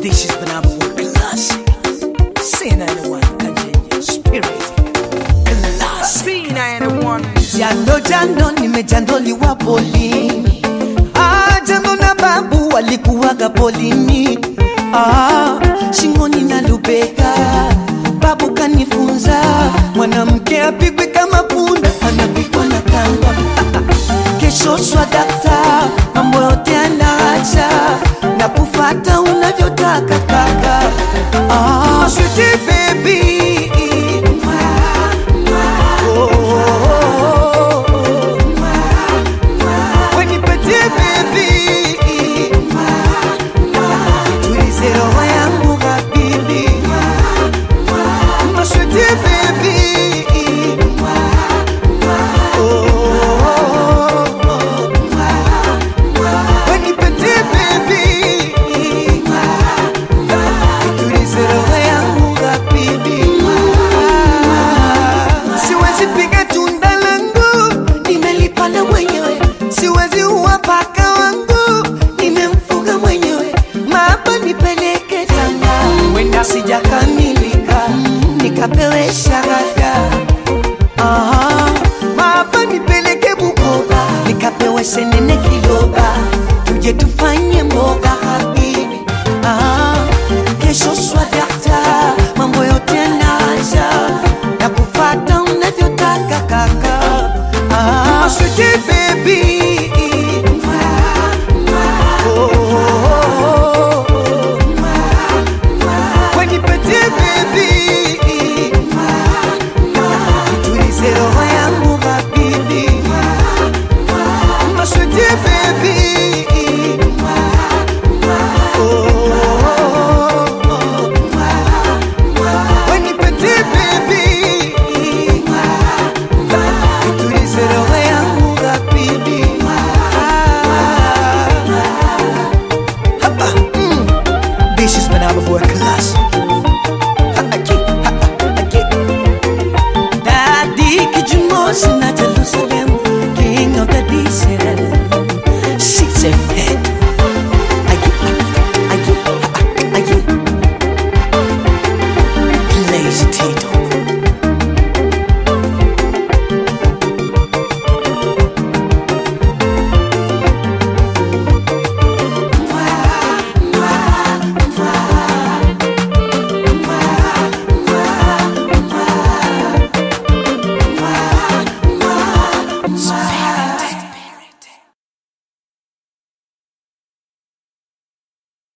This is Banamu Classic. C91 Kanye Spirit. Classic. C91. Jando jando nimejandoliwa polini, ah, jando na babu walikuwaga polini, ah, shingoni na lubega, babu kanifunza mwanamke apigwe kama punda, anapigwa na kamba. kesho swa dakta mambo yote anaacha sijakamilika, nikapewe shahada. más.